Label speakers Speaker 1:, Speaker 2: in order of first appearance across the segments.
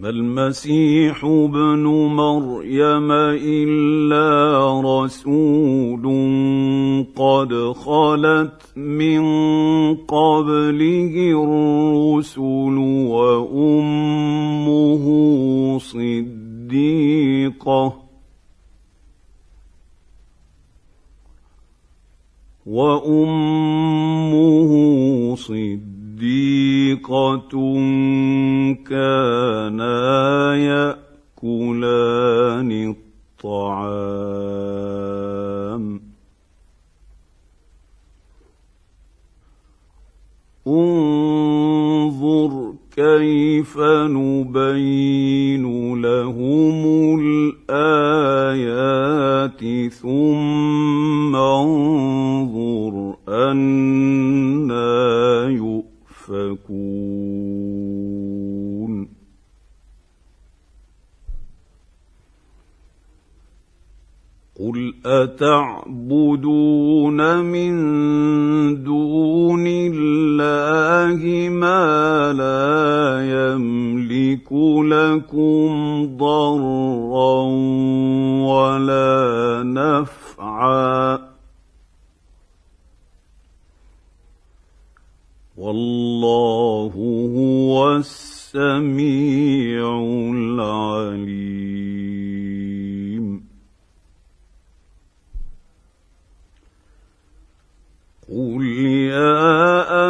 Speaker 1: ما المسيح ابن مريم إلا رسول قد خلت من قبله الرسل وأمه صديقة وأمه صديقة. صديقة كانا يأكلان الطعام. انظر كيف نبين قل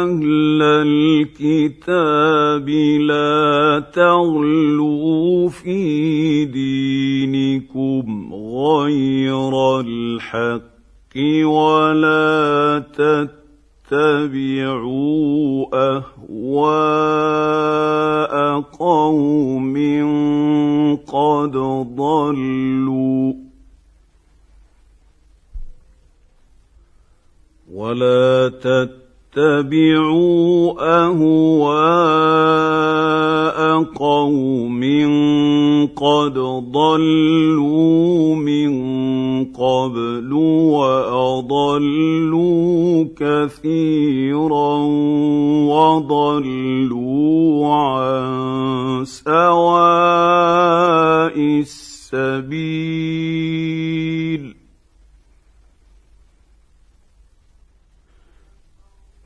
Speaker 1: أهل الكتاب لا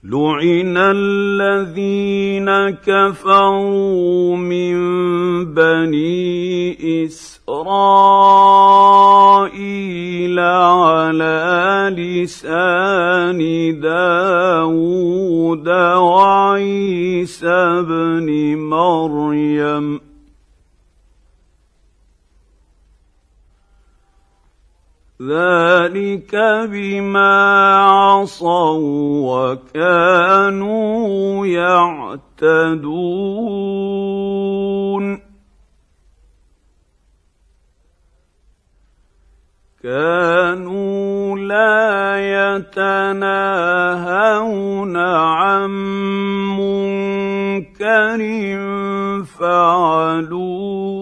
Speaker 1: لعن الذين كفروا من بني اسرائيل على لسان داود وعيسى بن مريم ذلك بما عصوا وكانوا يعتدون كانوا لا يتناهون عن منكر فعلوه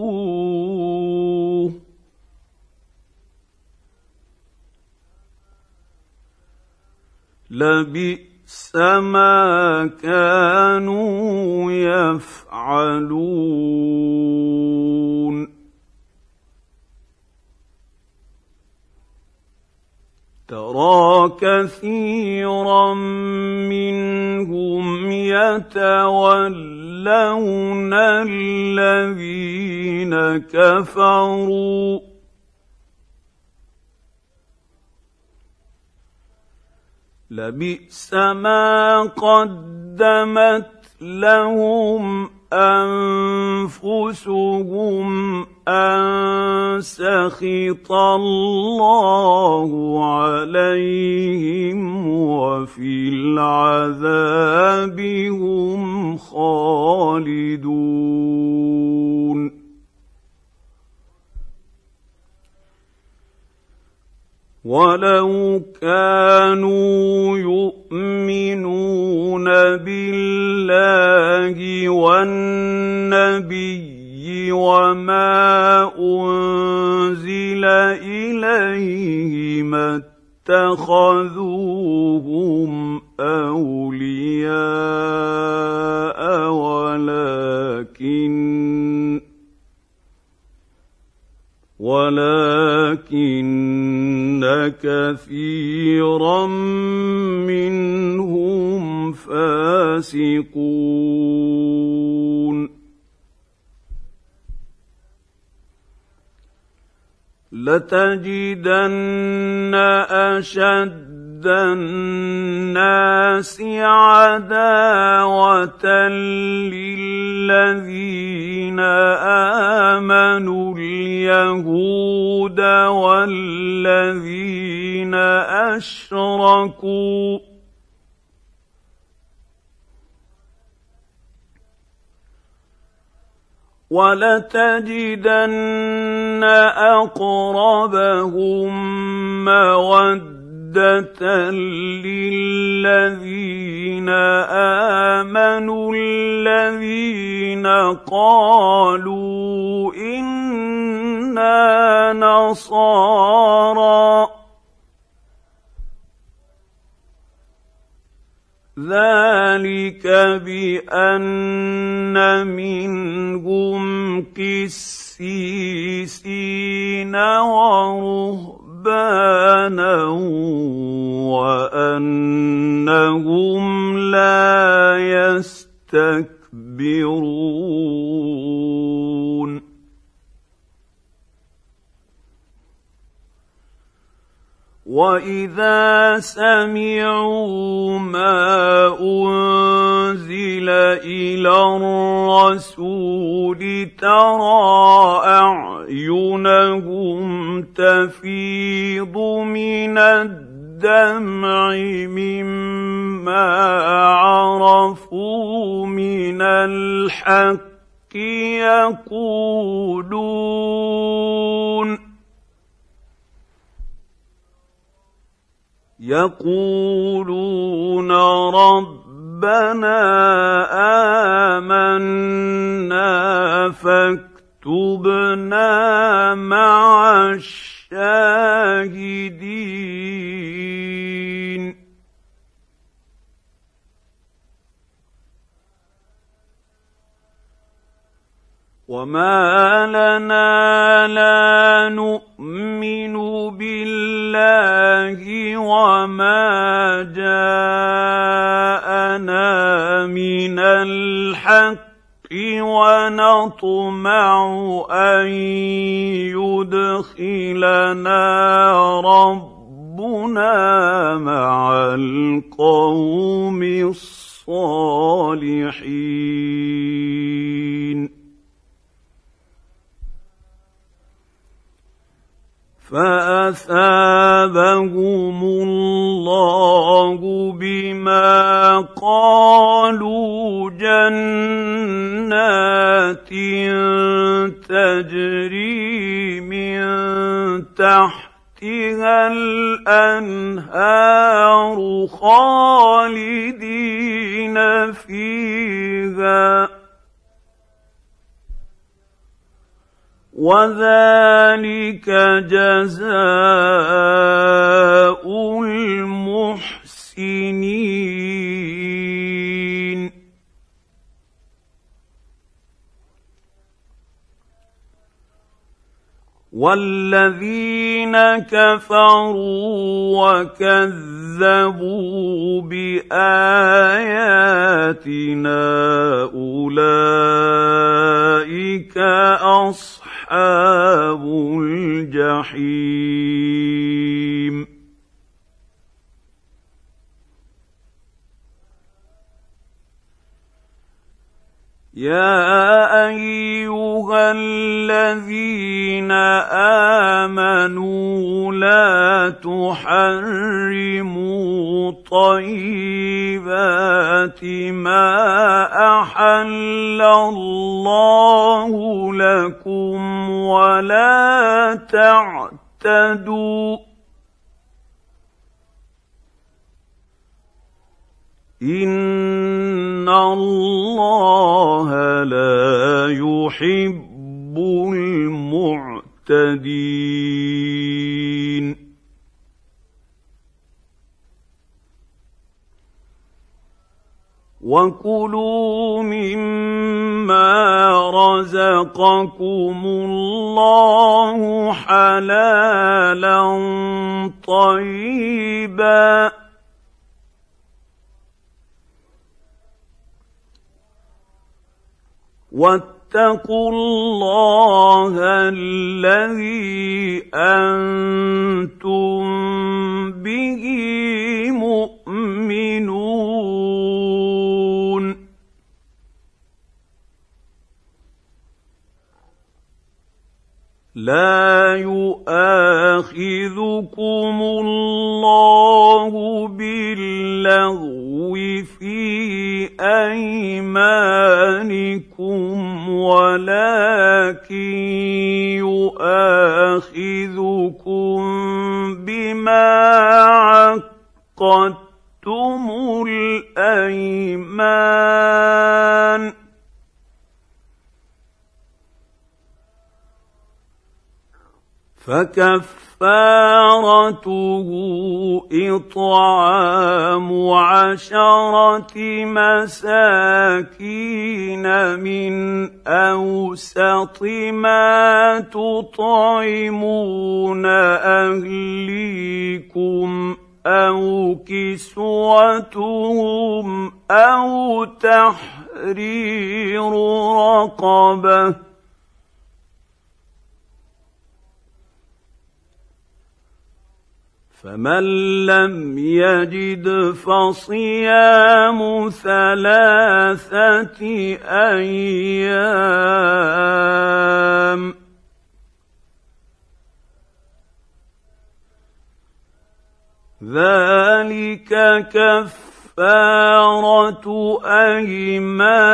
Speaker 1: لبئس ما كانوا يفعلون. ترى كثيرا منهم يتولون الذين كفروا. لبئس ما قدمت لهم أنفسهم أن سخط الله عليهم وفي العذاب هم خالدون ولو كانوا يؤمنون بالله الله والنبي وما انزل اليه ما اتخذوهم لتجدن أشد الناس عداوة للذين آمنوا اليهود والذين أشركوا ولتجدن أقربهم مودة للذين آمنوا الذين قالوا إنا نصارى ذلك بأن منهم قسيسين ورهبانا رهبانا وأنهم لا يستكبرون. واذا سمعوا ما انزل إلى الرسول ترى اعينهم تفيض من الدمع مما عرفوا من الحق يقولون يقولون ربنا آمنا فاكتبنا مع الشاهدين. وما لنا لا نؤمن بالله وما جاءنا من الحق ونطمع ان يدخلنا ربنا مع القوم الصالحين فأثابهم الله بما قالوا جنات تجري من تحتها الأنهار خالدين فيها وذلك جزاء المحسنين. والذين كفروا وكذبوا باياتنا اولئك اصحاب أصحاب الجحيم يا أيها الذين آمنوا لا تحرموا طيبات ما أحل الله لكم ولا تعتدوا ان الله لا يحب المعتدين وكلوا مما رزقكم الله حلالا طيبا واتقوا الله الذي أنتم به مؤمنون. لا يؤاخذكم الله باللغو. فكفارته إطعام عشرة مساكين من أوسط ما تطعمون أهليكم أو كسوتهم أو تحرير رقبة فمن لم يجد فصيام ثلاثة أيام ذلك كفارة أيمانكم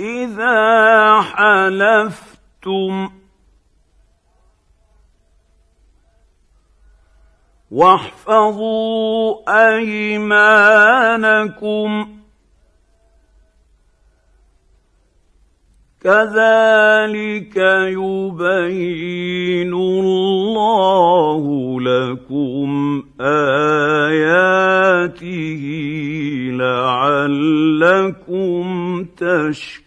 Speaker 1: إذا حلفتم واحفظوا أيمانكم. كذلك يبين الله لكم آياته لعلكم تشكرون.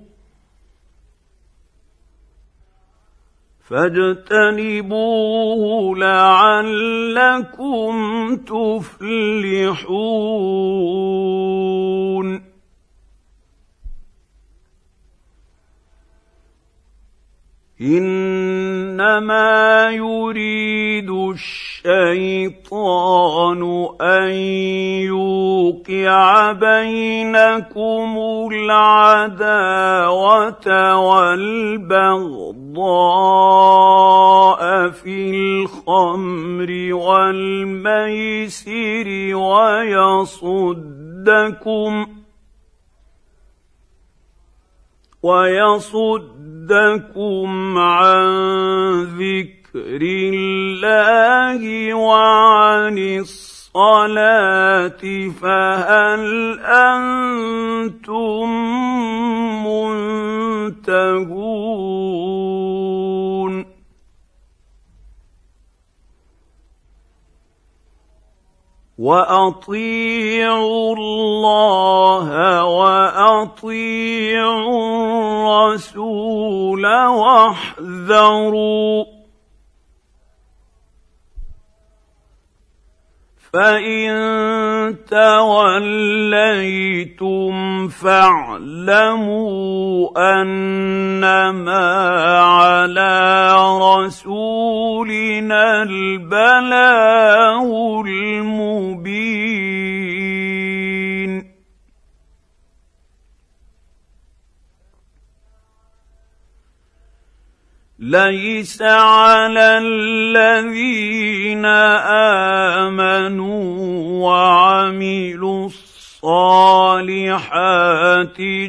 Speaker 1: فاجتنبوه لعلكم تفلحون إنما يريد الشيطان أن يوقع بينكم العداوة والبغضاء في الخمر والميسر ويصدكم ويصدكم عن ذكر الله وعن الصلاة فهل أنتم منتهون؟ واطيعوا الله واطيعوا الرسول واحذروا فان توليتم فاعلموا انما على رسولنا البلاغ المبين ليس على الذين آمنوا وعملوا الصالحات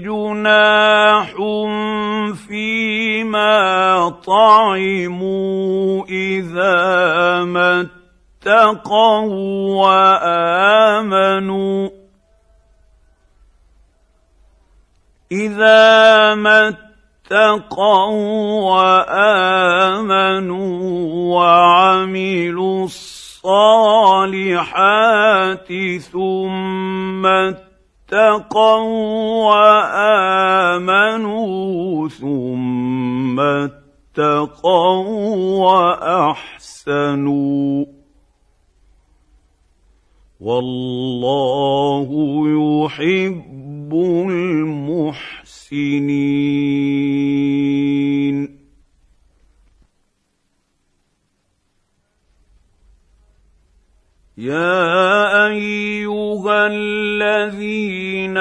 Speaker 1: جناح فيما طعموا إذا ما اتقوا وآمنوا إذا ما اتقوا وآمنوا وعملوا الصالحات ثم اتقوا وآمنوا ثم اتقوا وأحسنوا. والله يحب المحسنين. يا ايها الذين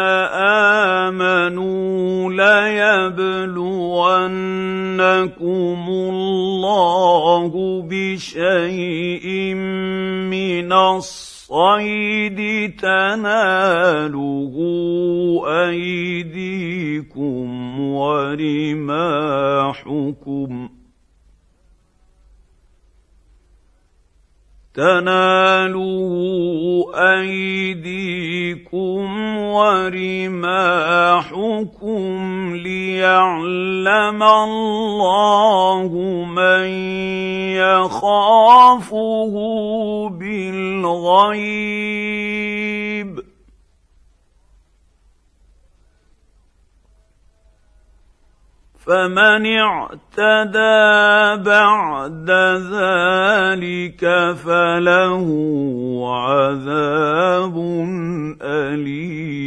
Speaker 1: امنوا ليبلونكم الله بشيء من الصلاه الصيد تناله أيديكم ورماحكم تناله أيديكم ورماحكم ليعلم الله من يخافه بالغيب فمن اعتدى بعد ذلك فله عذاب اليم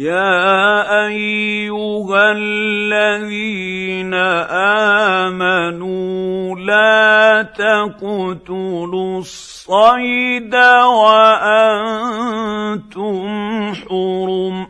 Speaker 1: يا أيها الذين آمنوا لا تقتلوا الصيد وأنتم حرم.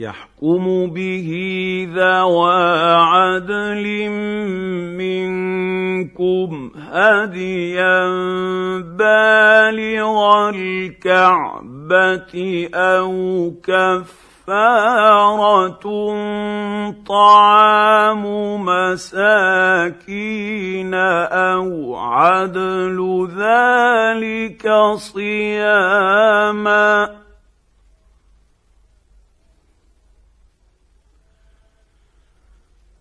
Speaker 1: يحكم به ذوى عدل منكم هديا بالغ الكعبة أو كفارة طعام مساكين أو عدل ذلك صياما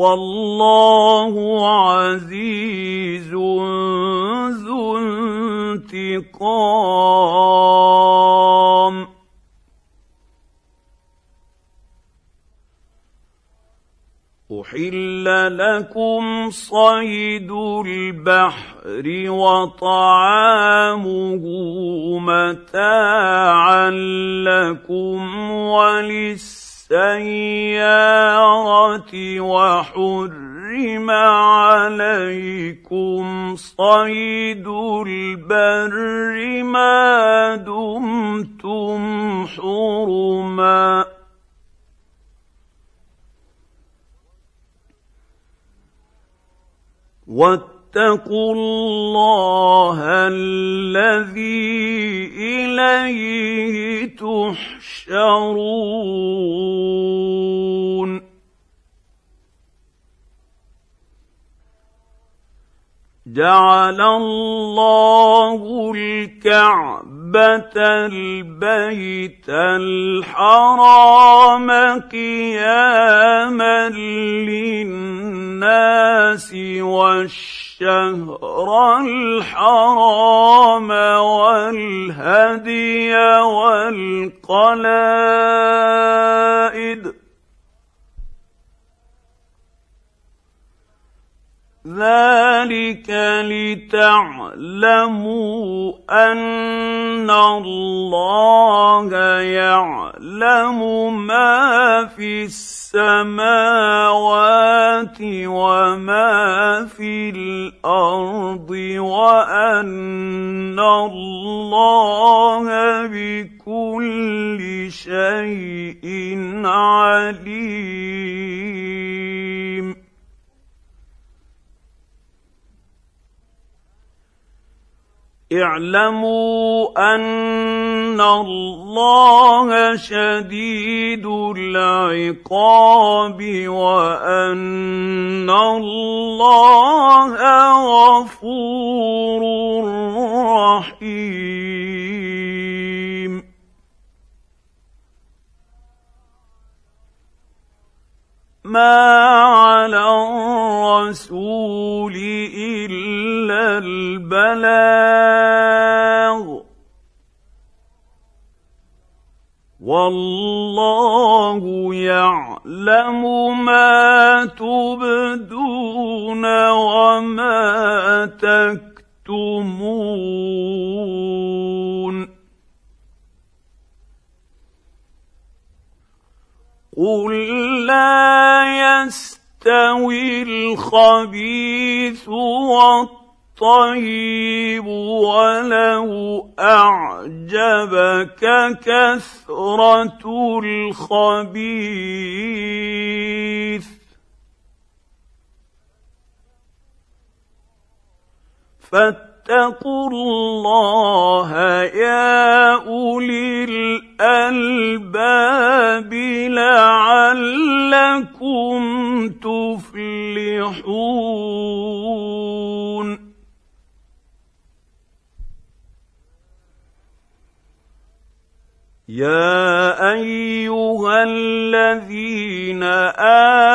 Speaker 1: والله عزيز ذو انتقام. يحل لكم صيد البحر وطعامه متاعا لكم وللسياره وحرم عليكم صيد البر ما دمتم حرما. واتقوا الله الذي إليه تحشرون. جعل الله الكعبة البيت الحرام قياما للناس والشهر الحرام والهدي والقلائد ذلك لتعلموا ان الله يعلم ما في السماوات وما في الأرض وان الله بكل شيء عليم اعلموا أن الله شديد العقاب وأن الله غفور رحيم. ما على الرسول إلا البلاغ والله يعلم ما تبدون وما تكتمون. قل لا يستوي الخبيث والطيب ولو أعجبك كثرة الخبيث. فاتقوا الله يا أولي الألباب لعلكم تفلحون. يا ايها الذين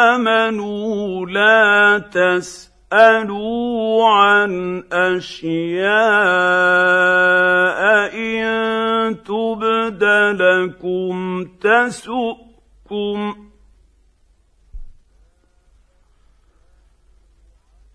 Speaker 1: امنوا لا تسألوا اسالوا عن اشياء ان تبد لكم تسؤكم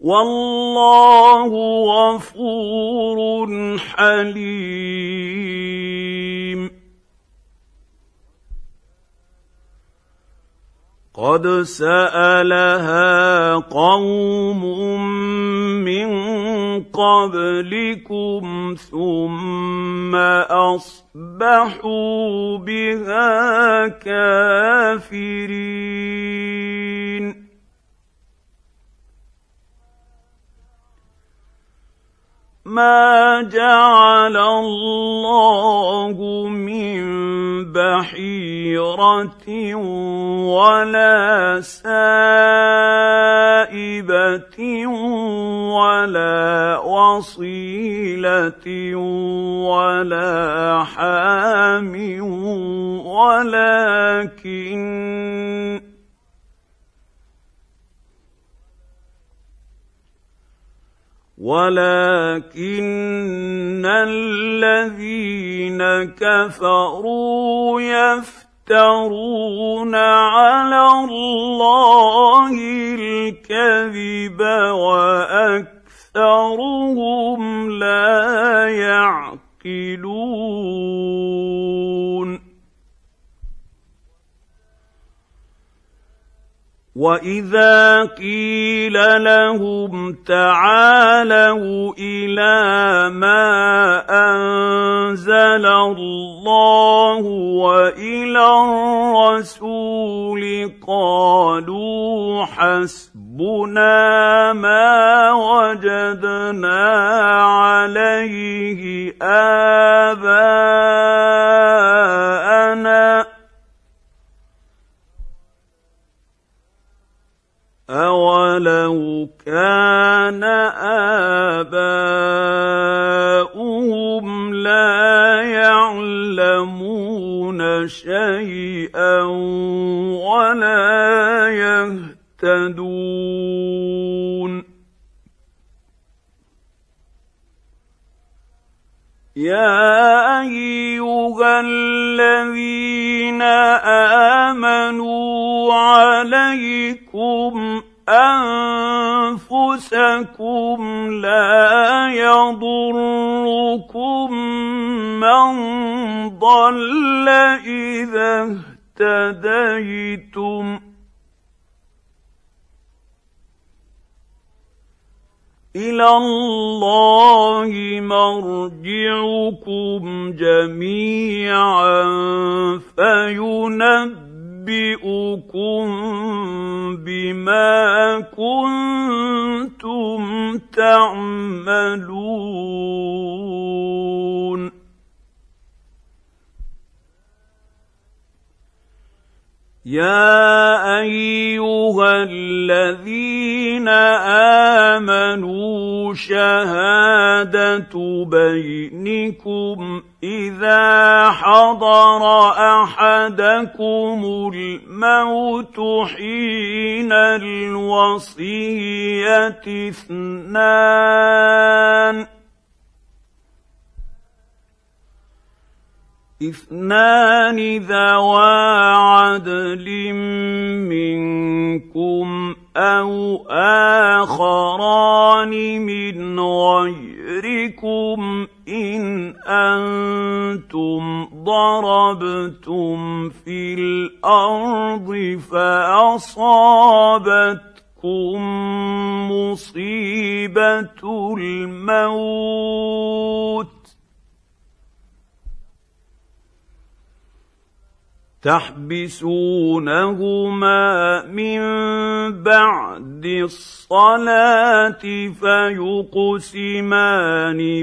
Speaker 1: والله غفور حليم. قد سألها قوم من قبلكم ثم أصبحوا بها كافرين. ما جعل الله من بحير باخره ولا سائبه ولا وصيله ولا حام ولكن ولكن الذين كفروا يفترون على الله الكذب وأكثرهم لا يعقلون. واذا قيل لهم تعالوا إلى ما انزل الله والى الرسول قالوا حسبنا ما وجدنا شيئا ولا يهتدون. يا أيها الذين آمنوا عليكم أنفسكم لا يضركم من ضل اذا اهتديتم إلى الله مرجعكم جميعا فينبئكم بما كنتم تعملون يا ايها الذين امنوا شهاده بينكم اذا حضر احدكم الموت حين الوصيه اثنان اثنان ذوا عدل منكم أو آخران من غيركم إن أنتم ضربتم في الأرض فأصابتكم مصيبة الموت تحبسونهما من بعد الصلاة فيقسمان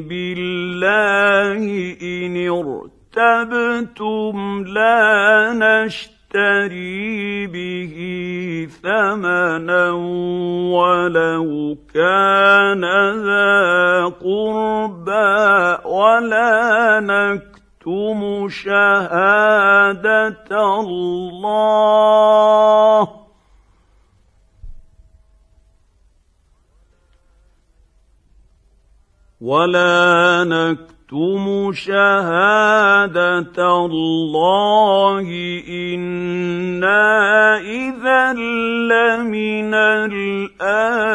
Speaker 1: بالله إن ارتبتم لا نشتري به ثمنا ولو كان ذا قربى ولا نكتب نكتم شهاده الله ولا نكتم شهاده الله أنا اذا لمن الاثمين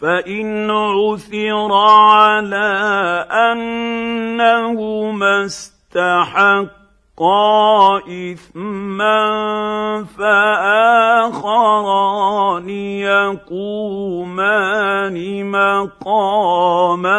Speaker 1: فان عثر على انهما استحقا اثما فاخران يقومان مقامهما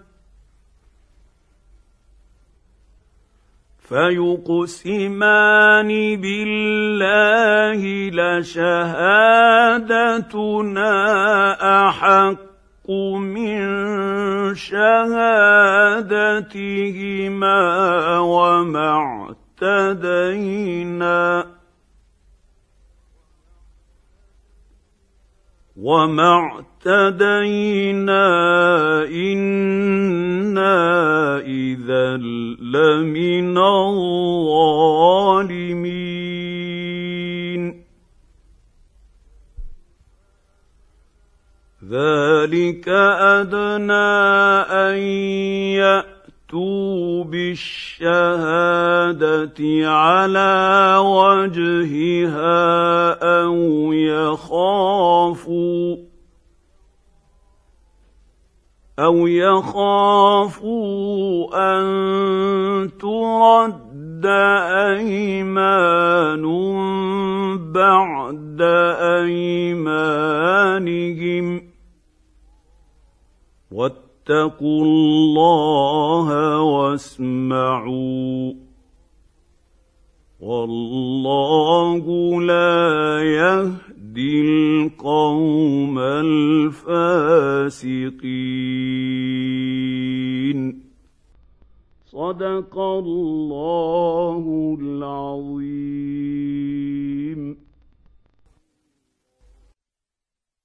Speaker 1: فيقسمان بالله لشهادتنا أحق من شهادتهما وما اعتدينا. وما اعتدينا أنا اذا لمن الظالمين ذلك ادنى ان ياتوا بالشهادة على وجهها أو يخافوا أو يخافوا أن ترد أيمان بعد أيمانهم واتقوا الله واسمعوا. والله لا يهدي القوم الفاسقين. صدق الله العظيم.